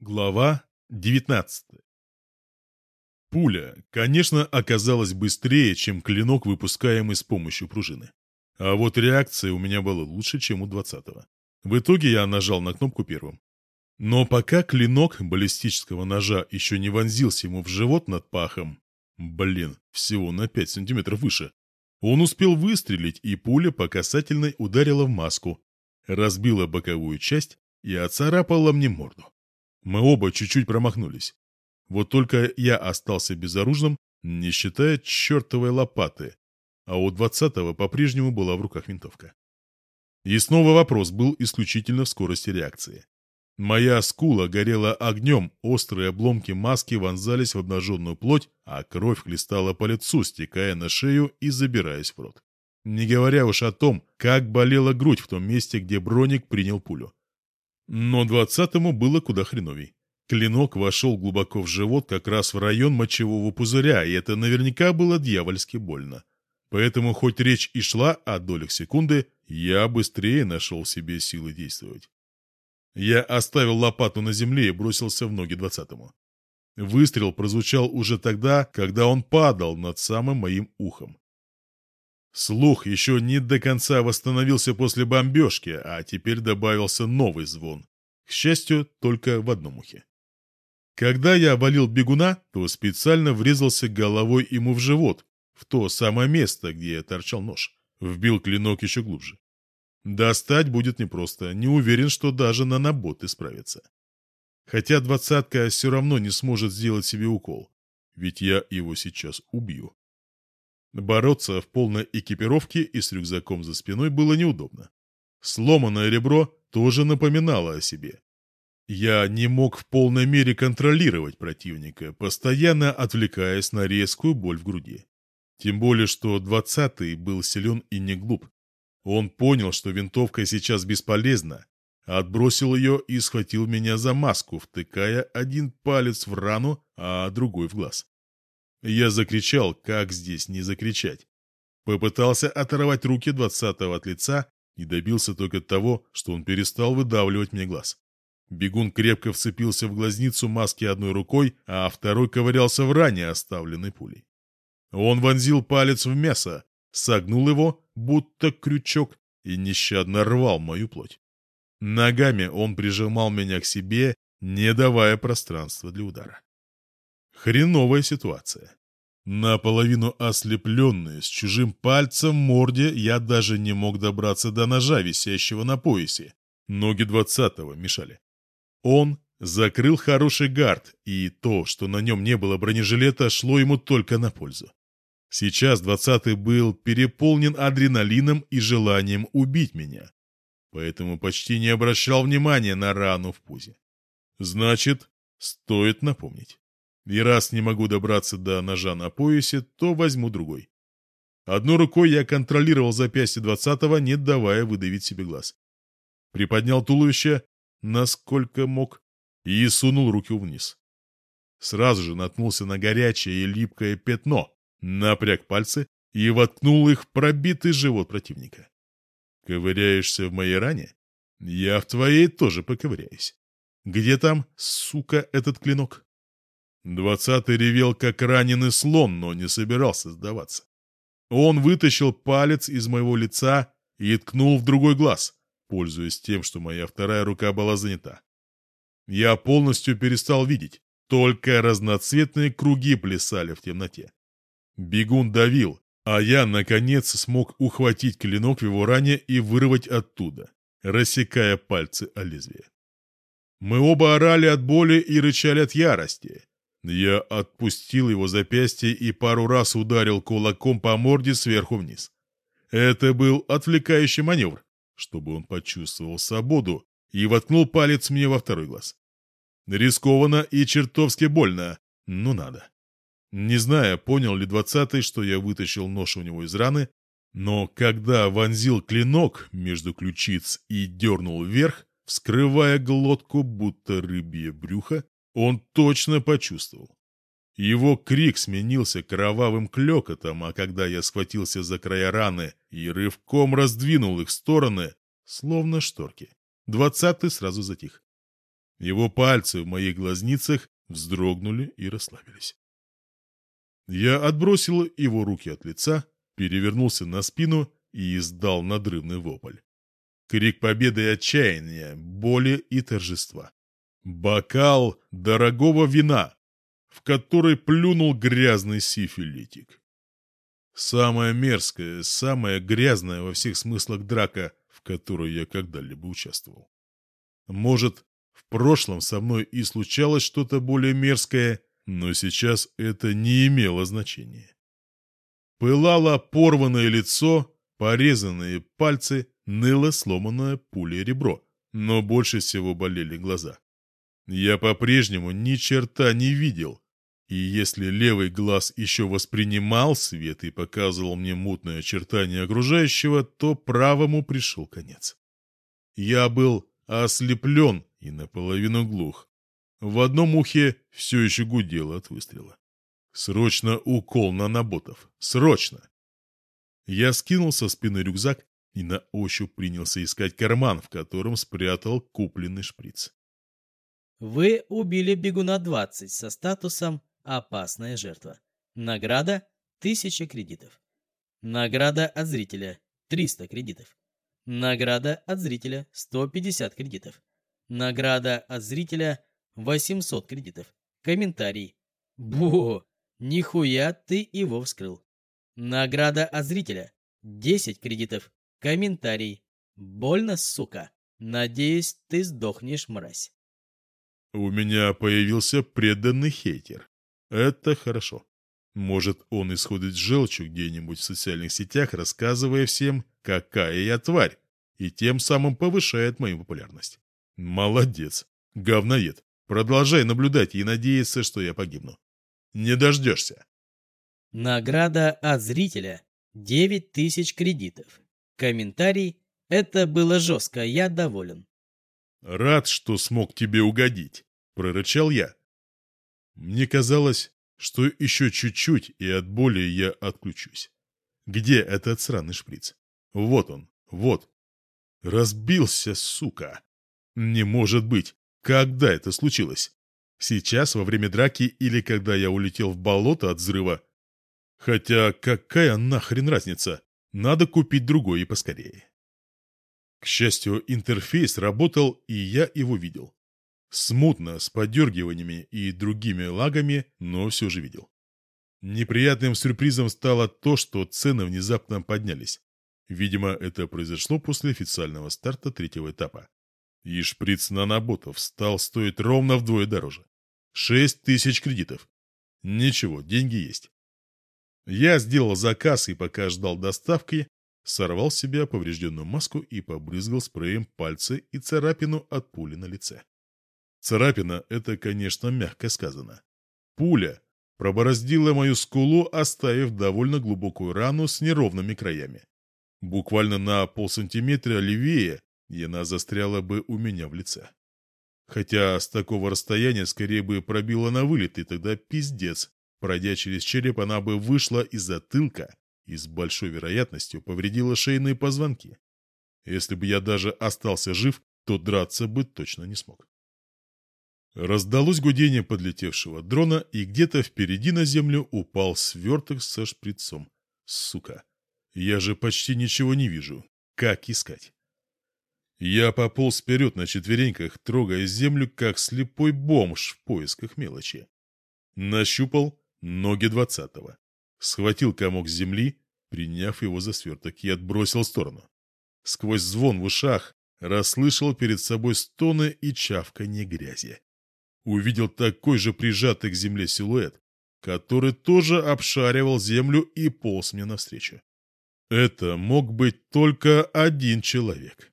Глава 19 Пуля, конечно, оказалась быстрее, чем клинок, выпускаемый с помощью пружины. А вот реакция у меня была лучше, чем у двадцатого. В итоге я нажал на кнопку первым. Но пока клинок баллистического ножа еще не вонзился ему в живот над пахом, блин, всего на 5 сантиметров выше, он успел выстрелить, и пуля по касательной ударила в маску, разбила боковую часть и оцарапала мне морду. Мы оба чуть-чуть промахнулись. Вот только я остался безоружным, не считая чертовой лопаты, а у двадцатого по-прежнему была в руках винтовка. И снова вопрос был исключительно в скорости реакции. Моя скула горела огнем, острые обломки маски вонзались в обнаженную плоть, а кровь хлестала по лицу, стекая на шею и забираясь в рот. Не говоря уж о том, как болела грудь в том месте, где броник принял пулю. Но двадцатому было куда хреновей. Клинок вошел глубоко в живот как раз в район мочевого пузыря, и это наверняка было дьявольски больно. Поэтому хоть речь и шла о долях секунды, я быстрее нашел себе силы действовать. Я оставил лопату на земле и бросился в ноги двадцатому. Выстрел прозвучал уже тогда, когда он падал над самым моим ухом. Слух еще не до конца восстановился после бомбежки, а теперь добавился новый звон. К счастью, только в одном ухе. Когда я обвалил бегуна, то специально врезался головой ему в живот, в то самое место, где торчал нож. Вбил клинок еще глубже. Достать будет непросто, не уверен, что даже наноботы справится. Хотя двадцатка все равно не сможет сделать себе укол, ведь я его сейчас убью. Бороться в полной экипировке и с рюкзаком за спиной было неудобно. Сломанное ребро тоже напоминало о себе. Я не мог в полной мере контролировать противника, постоянно отвлекаясь на резкую боль в груди. Тем более, что двадцатый был силен и не глуп. Он понял, что винтовка сейчас бесполезна, отбросил ее и схватил меня за маску, втыкая один палец в рану, а другой в глаз. Я закричал, как здесь не закричать. Попытался оторвать руки двадцатого от лица и добился только того, что он перестал выдавливать мне глаз. Бегун крепко вцепился в глазницу маски одной рукой, а второй ковырялся в ране, оставленной пулей. Он вонзил палец в мясо, согнул его, будто крючок, и нещадно рвал мою плоть. Ногами он прижимал меня к себе, не давая пространства для удара. Хреновая ситуация. Наполовину ослепленный, с чужим пальцем в морде, я даже не мог добраться до ножа, висящего на поясе. Ноги двадцатого мешали. Он закрыл хороший гард, и то, что на нем не было бронежилета, шло ему только на пользу. Сейчас двадцатый был переполнен адреналином и желанием убить меня, поэтому почти не обращал внимания на рану в пузе. Значит, стоит напомнить. И раз не могу добраться до ножа на поясе, то возьму другой. Одной рукой я контролировал запястье двадцатого, не давая выдавить себе глаз. Приподнял туловище, насколько мог, и сунул руки вниз. Сразу же наткнулся на горячее и липкое пятно, напряг пальцы и воткнул их в пробитый живот противника. Ковыряешься в моей ране? Я в твоей тоже поковыряюсь. Где там, сука, этот клинок? Двадцатый ревел, как раненый слон, но не собирался сдаваться. Он вытащил палец из моего лица и ткнул в другой глаз, пользуясь тем, что моя вторая рука была занята. Я полностью перестал видеть, только разноцветные круги плясали в темноте. Бегун давил, а я, наконец, смог ухватить клинок в его ране и вырвать оттуда, рассекая пальцы о лезвие. Мы оба орали от боли и рычали от ярости. Я отпустил его запястье и пару раз ударил кулаком по морде сверху вниз. Это был отвлекающий маневр, чтобы он почувствовал свободу и воткнул палец мне во второй глаз. Рискованно и чертовски больно, но надо. Не зная, понял ли двадцатый, что я вытащил нож у него из раны, но когда вонзил клинок между ключиц и дернул вверх, вскрывая глотку, будто рыбье брюхо, он точно почувствовал. Его крик сменился кровавым клёкотом, а когда я схватился за края раны и рывком раздвинул их стороны, словно шторки, двадцатый сразу затих. Его пальцы в моих глазницах вздрогнули и расслабились. Я отбросил его руки от лица, перевернулся на спину и издал надрывный вопль. Крик победы и отчаяния, боли и торжества. Бокал дорогого вина, в который плюнул грязный сифилитик. Самая мерзкая, самая грязная во всех смыслах драка, в которой я когда-либо участвовал. Может, в прошлом со мной и случалось что-то более мерзкое, но сейчас это не имело значения. Пылало порванное лицо, порезанные пальцы, ныло сломанное пулей ребро, но больше всего болели глаза. Я по-прежнему ни черта не видел, и если левый глаз еще воспринимал свет и показывал мне мутное очертание окружающего, то правому пришел конец. Я был ослеплен и наполовину глух. В одном ухе все еще гудело от выстрела. Срочно укол на наботов. Срочно! Я скинул со спины рюкзак и на ощупь принялся искать карман, в котором спрятал купленный шприц. Вы убили бегуна 20 со статусом «Опасная жертва». Награда – 1000 кредитов. Награда от зрителя – 300 кредитов. Награда от зрителя – 150 кредитов. Награда от зрителя – 800 кредитов. Комментарий. Бу, нихуя ты его вскрыл. Награда от зрителя – 10 кредитов. Комментарий. Больно, сука. Надеюсь, ты сдохнешь, мразь. У меня появился преданный хейтер. Это хорошо. Может, он исходит желчью где-нибудь в социальных сетях, рассказывая всем, какая я тварь, и тем самым повышает мою популярность. Молодец. Говноед. Продолжай наблюдать и надеяться, что я погибну. Не дождешься. Награда от зрителя – 9000 кредитов. Комментарий – это было жестко, я доволен. Рад, что смог тебе угодить, прорычал я. Мне казалось, что еще чуть-чуть, и от боли я отключусь. Где этот сраный шприц? Вот он, вот. Разбился, сука. Не может быть. Когда это случилось? Сейчас, во время драки или когда я улетел в болото от взрыва? Хотя какая нахрен разница? Надо купить другой и поскорее. К счастью, интерфейс работал, и я его видел. Смутно, с подергиваниями и другими лагами, но все же видел. Неприятным сюрпризом стало то, что цены внезапно поднялись. Видимо, это произошло после официального старта третьего этапа. И шприц наноботов стал стоить ровно вдвое дороже. Шесть тысяч кредитов. Ничего, деньги есть. Я сделал заказ и пока ждал доставки, сорвал с себя поврежденную маску и побрызгал спреем пальцы и царапину от пули на лице. Царапина — это, конечно, мягко сказано. Пуля пробороздила мою скулу, оставив довольно глубокую рану с неровными краями. Буквально на полсантиметра левее и она застряла бы у меня в лице. Хотя с такого расстояния скорее бы пробила на вылет, и тогда пиздец. Пройдя через череп, она бы вышла из затылка и с большой вероятностью повредила шейные позвонки. Если бы я даже остался жив, то драться бы точно не смог. Раздалось гудение подлетевшего дрона, и где-то впереди на землю упал сверток со шприцом. Сука, я же почти ничего не вижу. Как искать? Я пополз вперед на четвереньках, трогая землю, как слепой бомж в поисках мелочи. Нащупал ноги двадцатого. Схватил комок земли, приняв его за сверток, и отбросил в сторону. Сквозь звон в ушах расслышал перед собой стоны и чавканье грязи. Увидел такой же прижатый к земле силуэт, который тоже обшаривал землю и полз мне навстречу. Это мог быть только один человек.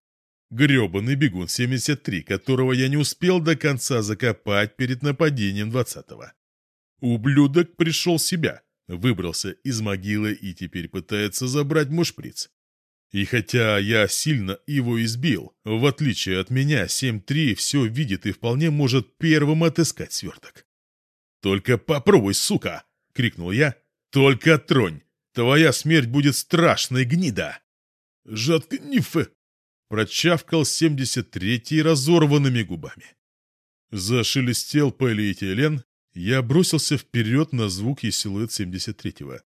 Гребаный бегун 73, которого я не успел до конца закопать перед нападением 20-го. Ублюдок пришел в себя, выбрался из могилы и теперь пытается забрать мой шприц. И хотя я сильно его избил, в отличие от меня, 7-3 все видит и вполне может первым отыскать сверток. «Только попробуй, сука!» — крикнул я. «Только тронь! Твоя смерть будет страшной, гнида!» «Жатка нифы!» прочавкал 73-й разорванными губами. Зашелестел полиэтилен, я бросился вперед на звук и силуэт 73-го.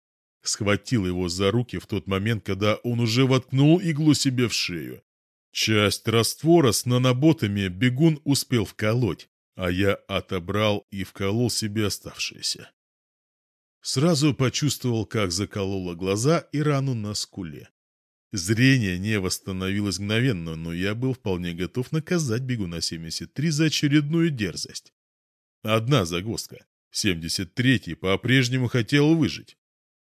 Схватил его за руки в тот момент, когда он уже воткнул иглу себе в шею. Часть раствора с наноботами бегун успел вколоть, а я отобрал и вколол себе оставшееся. Сразу почувствовал, как закололо глаза и рану на скуле. Зрение не восстановилось мгновенно, но я был вполне готов наказать бегуна 73 за очередную дерзость. Одна загвоздка. 73-й по-прежнему хотел выжить.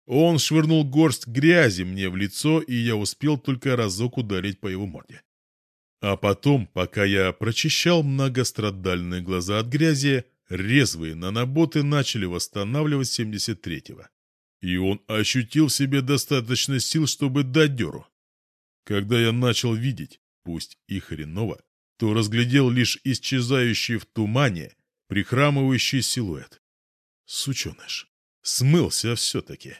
Он швырнул горсть грязи мне в лицо, и я успел только разок ударить по его морде. А потом, пока я прочищал многострадальные глаза от грязи, резвые наноботы начали восстанавливать 73-го. И он ощутил в себе достаточно сил, чтобы дать дёру. Когда я начал видеть, пусть и хреново, то разглядел лишь исчезающий в тумане прихрамывающий силуэт. Сученыш. Смылся все-таки.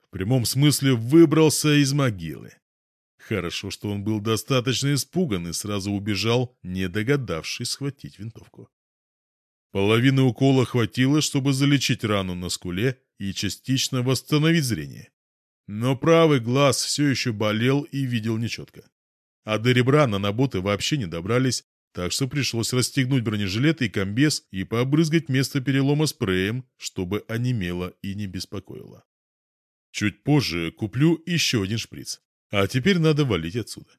В прямом смысле выбрался из могилы. Хорошо, что он был достаточно испуган и сразу убежал, не догадавшись схватить винтовку. Половины укола хватило, чтобы залечить рану на скуле и частично восстановить зрение. Но правый глаз все еще болел и видел нечетко. А до ребра наноботы вообще не добрались, так что пришлось расстегнуть бронежилет и комбез и побрызгать место перелома спреем, чтобы онемело и не беспокоило. Чуть позже куплю еще один шприц. А теперь надо валить отсюда.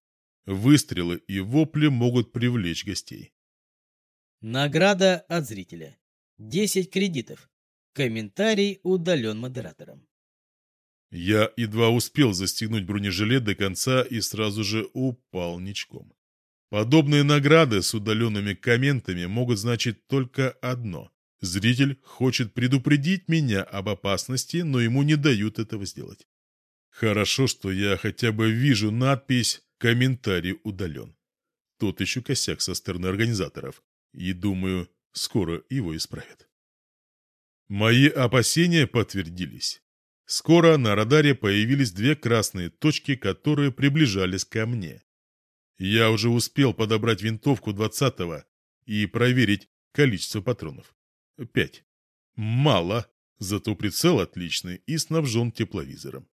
Выстрелы и вопли могут привлечь гостей. Награда от зрителя. 10 кредитов. Комментарий удален модератором. Я едва успел застегнуть бронежилет до конца и сразу же упал ничком. Подобные награды с удаленными комментами могут значить только одно. Зритель хочет предупредить меня об опасности, но ему не дают этого сделать. Хорошо, что я хотя бы вижу надпись «Комментарий удален». Тут еще косяк со стороны организаторов. И думаю, скоро его исправят. Мои опасения подтвердились. Скоро на радаре появились две красные точки, которые приближались ко мне. Я уже успел подобрать винтовку двадцатого и проверить количество патронов. Пять. Мало, зато прицел отличный и снабжен тепловизором.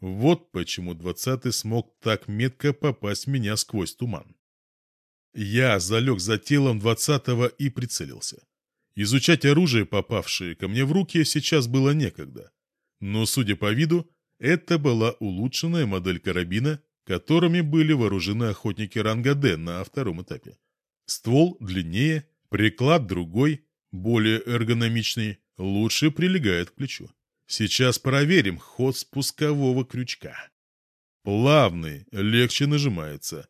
Вот почему двадцатый смог так метко попасть в меня сквозь туман. Я залег за телом двадцатого и прицелился. Изучать оружие, попавшее ко мне в руки, сейчас было некогда. Но, судя по виду, это была улучшенная модель карабина которыми были вооружены охотники ранга Д на втором этапе. Ствол длиннее, приклад другой, более эргономичный, лучше прилегает к плечу. Сейчас проверим ход спускового крючка. Плавный, легче нажимается.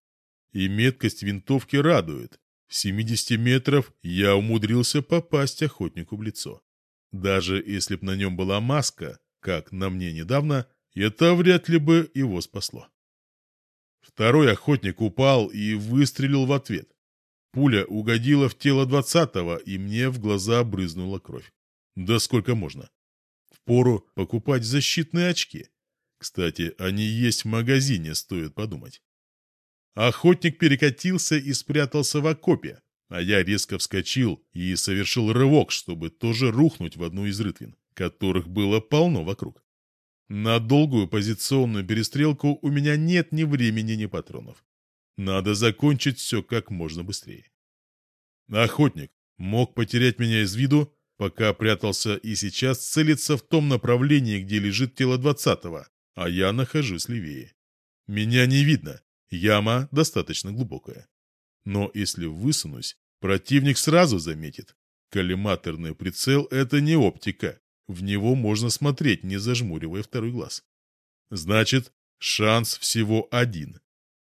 И меткость винтовки радует. С 70 метров я умудрился попасть охотнику в лицо. Даже если б на нем была маска, как на мне недавно, это вряд ли бы его спасло. Второй охотник упал и выстрелил в ответ. Пуля угодила в тело двадцатого, и мне в глаза брызнула кровь. Да сколько можно? Впору покупать защитные очки. Кстати, они есть в магазине, стоит подумать. Охотник перекатился и спрятался в окопе, а я резко вскочил и совершил рывок, чтобы тоже рухнуть в одну из рытвин, которых было полно вокруг. На долгую позиционную перестрелку у меня нет ни времени, ни патронов. Надо закончить все как можно быстрее. Охотник мог потерять меня из виду, пока прятался и сейчас целится в том направлении, где лежит тело двадцатого, а я нахожусь левее. Меня не видно, яма достаточно глубокая. Но если высунусь, противник сразу заметит. Коллиматорный прицел — это не оптика, в него можно смотреть, не зажмуривая второй глаз. Значит, шанс всего один.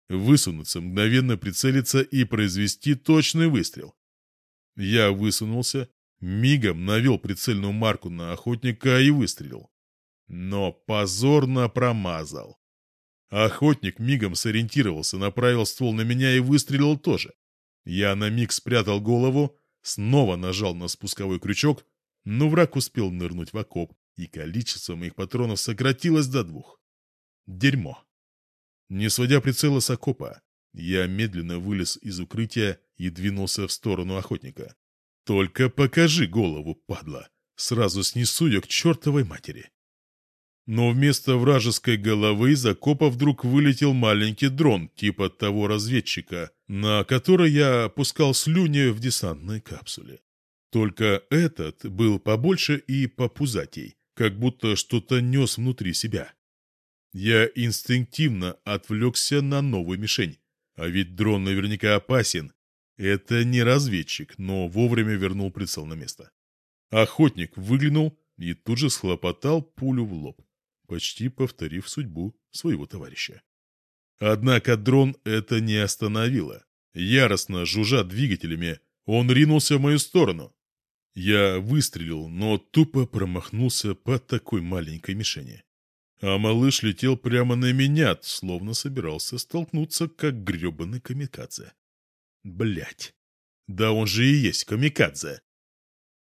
Высунуться, мгновенно прицелиться и произвести точный выстрел. Я высунулся, мигом навел прицельную марку на охотника и выстрелил. Но позорно промазал. Охотник мигом сориентировался, направил ствол на меня и выстрелил тоже. Я на миг спрятал голову, снова нажал на спусковой крючок, но враг успел нырнуть в окоп, и количество моих патронов сократилось до двух. Дерьмо. Не сводя прицела с окопа, я медленно вылез из укрытия и двинулся в сторону охотника. Только покажи голову, падла. Сразу снесу ее к чертовой матери. Но вместо вражеской головы из окопа вдруг вылетел маленький дрон типа того разведчика, на который я пускал слюни в десантной капсуле. Только этот был побольше и попузатей, как будто что-то нес внутри себя. Я инстинктивно отвлекся на новую мишень, а ведь дрон наверняка опасен. Это не разведчик, но вовремя вернул прицел на место. Охотник выглянул и тут же схлопотал пулю в лоб, почти повторив судьбу своего товарища. Однако дрон это не остановило. Яростно жужжа двигателями, он ринулся в мою сторону. Я выстрелил, но тупо промахнулся по такой маленькой мишени. А малыш летел прямо на меня, словно собирался столкнуться, как гребаный камикадзе. Блять. Да он же и есть камикадзе.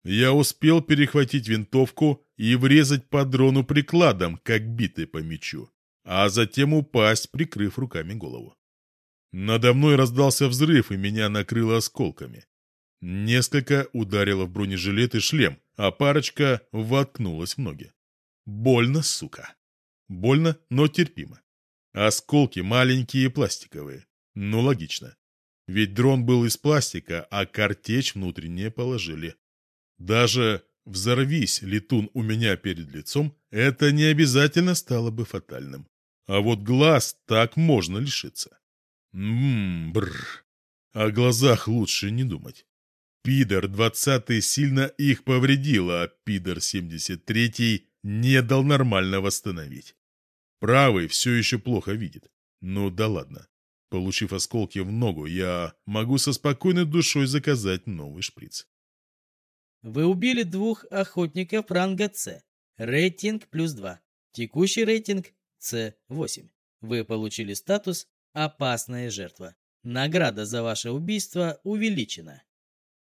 Я успел перехватить винтовку и врезать по дрону прикладом, как битый по мячу, а затем упасть, прикрыв руками голову. Надо мной раздался взрыв, и меня накрыло осколками. Несколько ударило в бронежилет и шлем, а парочка воткнулась в ноги. Больно, сука. Больно, но терпимо. Осколки маленькие и пластиковые. Ну, логично. Ведь дрон был из пластика, а картечь внутренне положили. Даже взорвись летун у меня перед лицом, это не обязательно стало бы фатальным. А вот глаз так можно лишиться. Ммм, бррр. О глазах лучше не думать. Пидор 20 сильно их повредил, а Пидор 73 не дал нормально восстановить. Правый все еще плохо видит. Ну да ладно. Получив осколки в ногу, я могу со спокойной душой заказать новый шприц. Вы убили двух охотников ранга С. Рейтинг плюс 2. Текущий рейтинг С8. Вы получили статус «Опасная жертва». Награда за ваше убийство увеличена.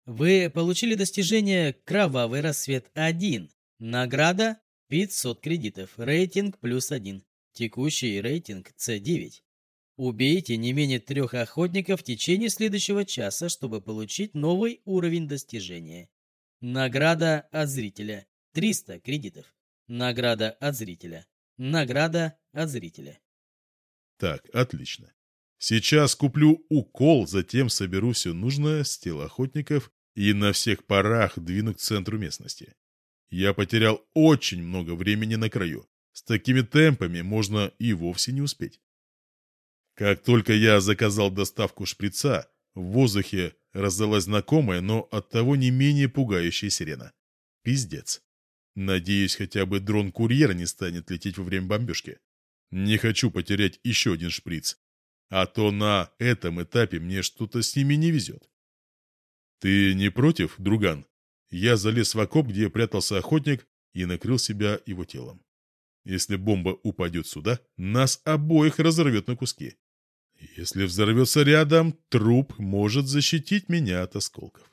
Вы получили достижение «Кровавый рассвет 1». Награда 500 кредитов. Рейтинг плюс 1. Текущий рейтинг С9. Убейте не менее трех охотников в течение следующего часа, чтобы получить новый уровень достижения. Награда от зрителя. 300 кредитов. Награда от зрителя. Награда от зрителя. Так, отлично. Сейчас куплю укол, затем соберу все нужное с тел охотников и на всех парах двину к центру местности. Я потерял очень много времени на краю. С такими темпами можно и вовсе не успеть. Как только я заказал доставку шприца, в воздухе раздалась знакомая, но оттого не менее пугающая сирена. Пиздец. Надеюсь, хотя бы дрон-курьер не станет лететь во время бомбежки. Не хочу потерять еще один шприц. А то на этом этапе мне что-то с ними не везет. «Ты не против, друган?» Я залез в окоп, где прятался охотник, и накрыл себя его телом. Если бомба упадет сюда, нас обоих разорвет на куски. Если взорвется рядом, труп может защитить меня от осколков.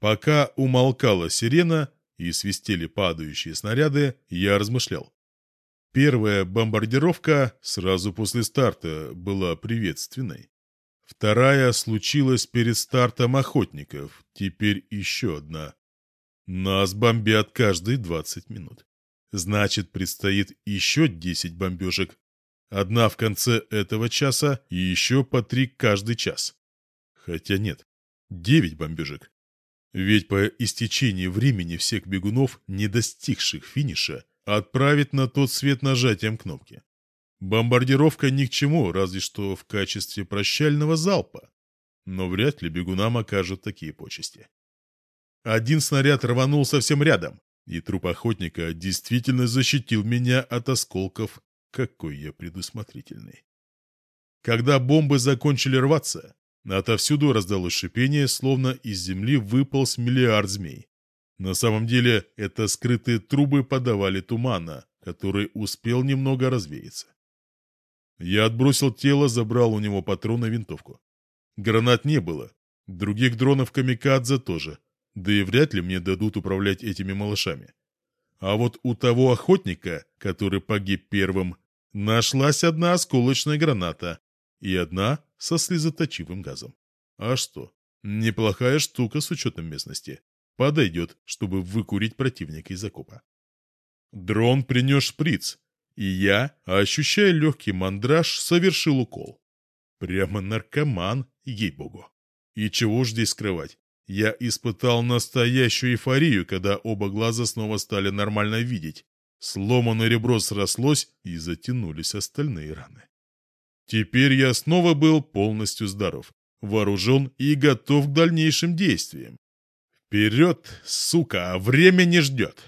Пока умолкала сирена и свистели падающие снаряды, я размышлял. Первая бомбардировка сразу после старта была приветственной. Вторая случилась перед стартом охотников, теперь еще одна. Нас бомбят каждые 20 минут. Значит, предстоит еще 10 бомбежек. Одна в конце этого часа и еще по три каждый час. Хотя нет, 9 бомбежек. Ведь по истечении времени всех бегунов, не достигших финиша, отправить на тот свет нажатием кнопки. Бомбардировка ни к чему, разве что в качестве прощального залпа. Но вряд ли бегунам окажут такие почести. Один снаряд рванул совсем рядом, и труп охотника действительно защитил меня от осколков. Какой я предусмотрительный. Когда бомбы закончили рваться, отовсюду раздалось шипение, словно из земли выполз миллиард змей. На самом деле, это скрытые трубы подавали тумана, который успел немного развеяться. Я отбросил тело, забрал у него патрон и винтовку. Гранат не было. Других дронов камикадзе тоже. Да и вряд ли мне дадут управлять этими малышами. А вот у того охотника, который погиб первым, нашлась одна осколочная граната и одна со слезоточивым газом. А что? Неплохая штука с учетом местности. Подойдет, чтобы выкурить противника из окопа. Дрон принес шприц, и я, ощущая легкий мандраж, совершил укол. Прямо наркоман, ей-богу. И чего ж здесь скрывать? Я испытал настоящую эйфорию, когда оба глаза снова стали нормально видеть. Сломанное ребро срослось, и затянулись остальные раны. Теперь я снова был полностью здоров, вооружен и готов к дальнейшим действиям. Вперед, сука, время не ждет.